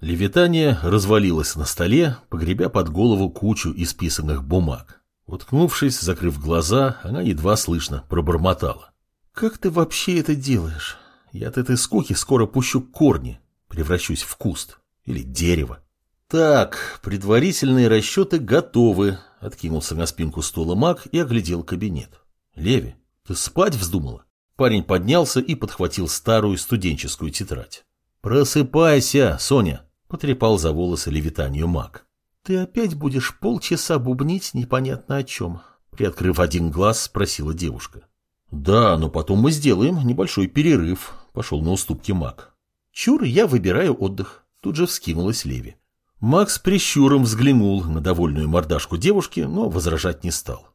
Левитание развалилось на столе, погребя под голову кучу исписанных бумаг. Уткнувшись, закрыв глаза, она едва слышно пробормотала. «Как ты вообще это делаешь? Я от этой скуки скоро пущу корни, превращусь в куст или дерево». «Так, предварительные расчеты готовы», — откинулся на спинку стула маг и оглядел кабинет. «Леви, ты спать вздумала?» Парень поднялся и подхватил старую студенческую тетрадь. «Просыпайся, Соня!» Потрепал за волосы левитанию маг. «Ты опять будешь полчаса бубнить непонятно о чем?» Приоткрыв один глаз, спросила девушка. «Да, но потом мы сделаем небольшой перерыв», — пошел на уступки маг. «Чур, я выбираю отдых», — тут же вскинулась Леви. Макс прищуром взглянул на довольную мордашку девушки, но возражать не стал.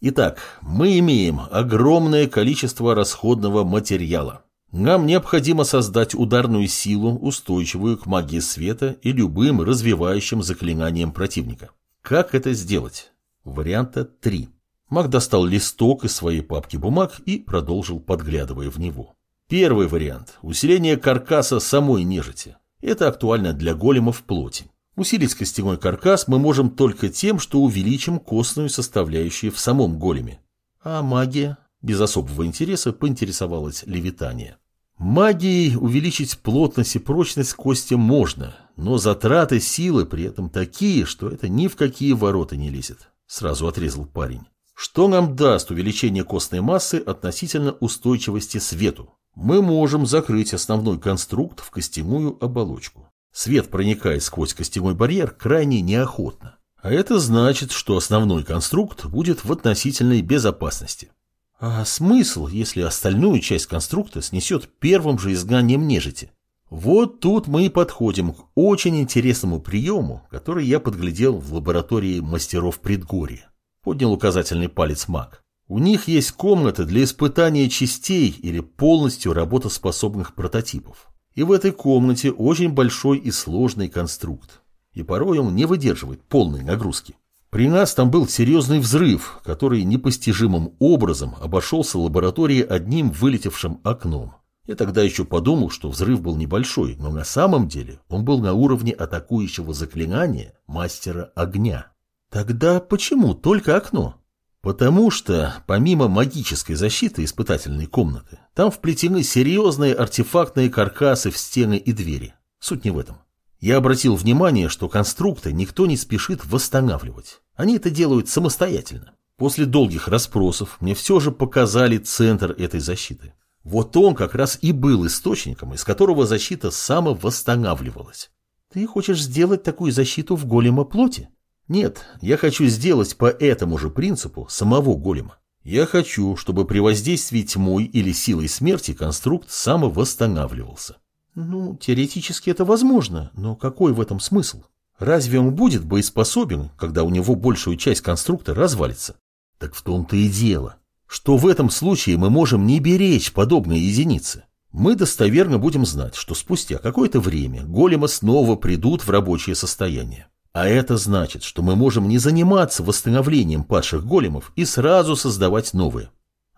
Итак, мы имеем огромное количество расходного материала. Нам необходимо создать ударную силу, устойчивую к магии света и любым развивающим заклинаниям противника. Как это сделать? Варианта 3. Маг достал листок из своей папки бумаг и продолжил, подглядывая в него. Первый вариант – усиление каркаса самой нежити. Это актуально для големов плоти. Усилить костяной каркас мы можем только тем, что увеличим костную составляющую в самом големе. А магия? Без особого интереса поинтересовалась левитание. Магией увеличить плотность и прочность кости можно, но затраты силы при этом такие, что это ни в какие ворота не лезет. Сразу отрезал парень. Что нам даст увеличение костной массы относительно устойчивости свету? Мы можем закрыть основной конструкт в костяную оболочку. Свет проникает сквозь костяной барьер крайне неохотно. А это значит, что основной конструкт будет в относительной безопасности. А смысл, если остальную часть конструкта снесет первым же изгнанием нежити? Вот тут мы и подходим к очень интересному приему, который я подглядел в лаборатории мастеров предгорья. Поднял указательный палец маг. У них есть комната для испытания частей или полностью работоспособных прототипов. И в этой комнате очень большой и сложный конструкт. И порой он не выдерживает полной нагрузки. При нас там был серьезный взрыв, который непостижимым образом обошелся лаборатории одним вылетевшим окном. Я тогда еще подумал, что взрыв был небольшой, но на самом деле он был на уровне атакующего заклинания мастера огня. Тогда почему только окно? Потому что, помимо магической защиты испытательной комнаты, там вплетены серьезные артефактные каркасы в стены и двери. Суть не в этом. Я обратил внимание, что конструкты никто не спешит восстанавливать. Они это делают самостоятельно. После долгих расспросов мне все же показали центр этой защиты. Вот он как раз и был источником, из которого защита самовосстанавливалась. Ты хочешь сделать такую защиту в голема плоти? Нет, я хочу сделать по этому же принципу самого голема. Я хочу, чтобы при воздействии тьмой или силой смерти конструкт самовосстанавливался. Ну, теоретически это возможно, но какой в этом смысл? Разве он будет боеспособен, когда у него большую часть конструкта развалится? Так в том-то и дело, что в этом случае мы можем не беречь подобные единицы. Мы достоверно будем знать, что спустя какое-то время големы снова придут в рабочее состояние. А это значит, что мы можем не заниматься восстановлением падших големов и сразу создавать новые.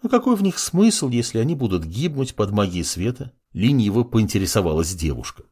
А какой в них смысл, если они будут гибнуть под магией света? Лениво поинтересовалась девушка.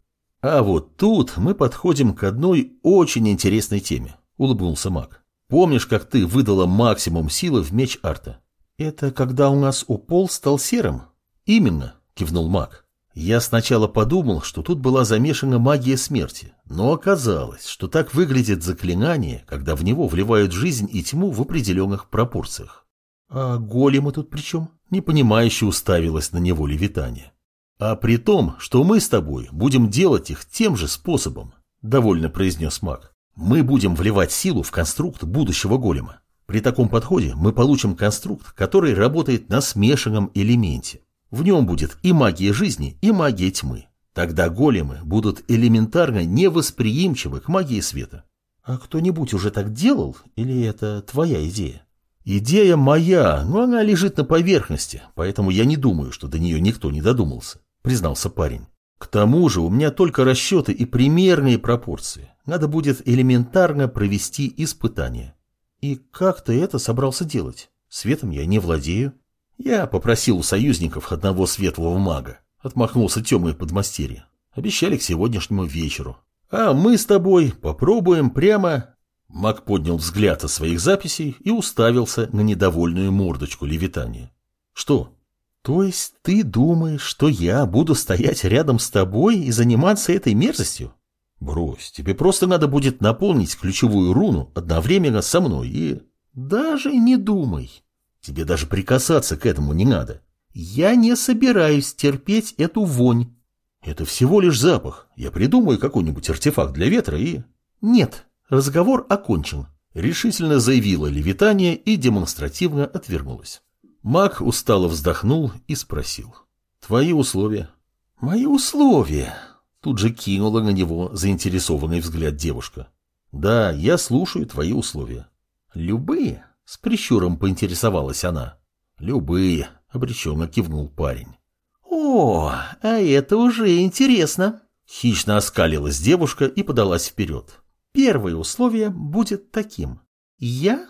А вот тут мы подходим к одной очень интересной теме, улыбнулся маг. Помнишь, как ты выдала максимум силы в меч арта? Это когда у нас упол стал серым? Именно, кивнул маг. Я сначала подумал, что тут была замешана магия смерти, но оказалось, что так выглядит заклинание, когда в него вливают жизнь и тьму в определенных пропорциях. А големы тут при чем? Непонимающе уставилась на него левитание. А при том, что мы с тобой будем делать их тем же способом, довольно произнес маг. Мы будем вливать силу в конструкт будущего голема. При таком подходе мы получим конструкт, который работает на смешанном элементе. В нем будет и магия жизни, и магия тьмы. Тогда големы будут элементарно невосприимчивы к магии света. А кто-нибудь уже так делал, или это твоя идея? Идея моя, но она лежит на поверхности, поэтому я не думаю, что до нее никто не додумался признался парень. К тому же у меня только расчеты и примерные пропорции. Надо будет элементарно провести испытание. И как ты это собрался делать? Светом я не владею. Я попросил у союзников одного светлого мага. Отмахнулся темный подмастерье. Обещали к сегодняшнему вечеру. А мы с тобой попробуем прямо... Мак поднял взгляд от своих записей и уставился на недовольную мордочку левитания. Что? То есть ты думаешь, что я буду стоять рядом с тобой и заниматься этой мерзостью? Брось, тебе просто надо будет наполнить ключевую руну одновременно со мной и... Даже не думай. Тебе даже прикасаться к этому не надо. Я не собираюсь терпеть эту вонь. Это всего лишь запах. Я придумаю какой-нибудь артефакт для ветра и... Нет, разговор окончен. Решительно заявила Левитания и демонстративно отвернулась. Маг устало вздохнул и спросил. «Твои условия?» «Мои условия?» Тут же кинула на него заинтересованный взгляд девушка. «Да, я слушаю твои условия». «Любые?» — с прищуром поинтересовалась она. «Любые», — обреченно кивнул парень. «О, а это уже интересно!» Хищно оскалилась девушка и подалась вперед. «Первое условие будет таким. Я